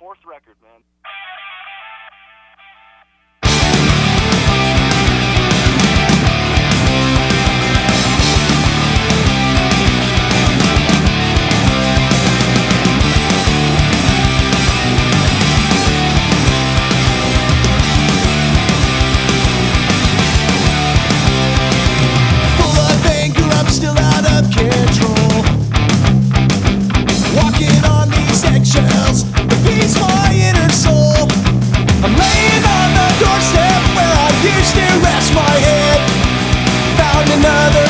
fourth record, man. another.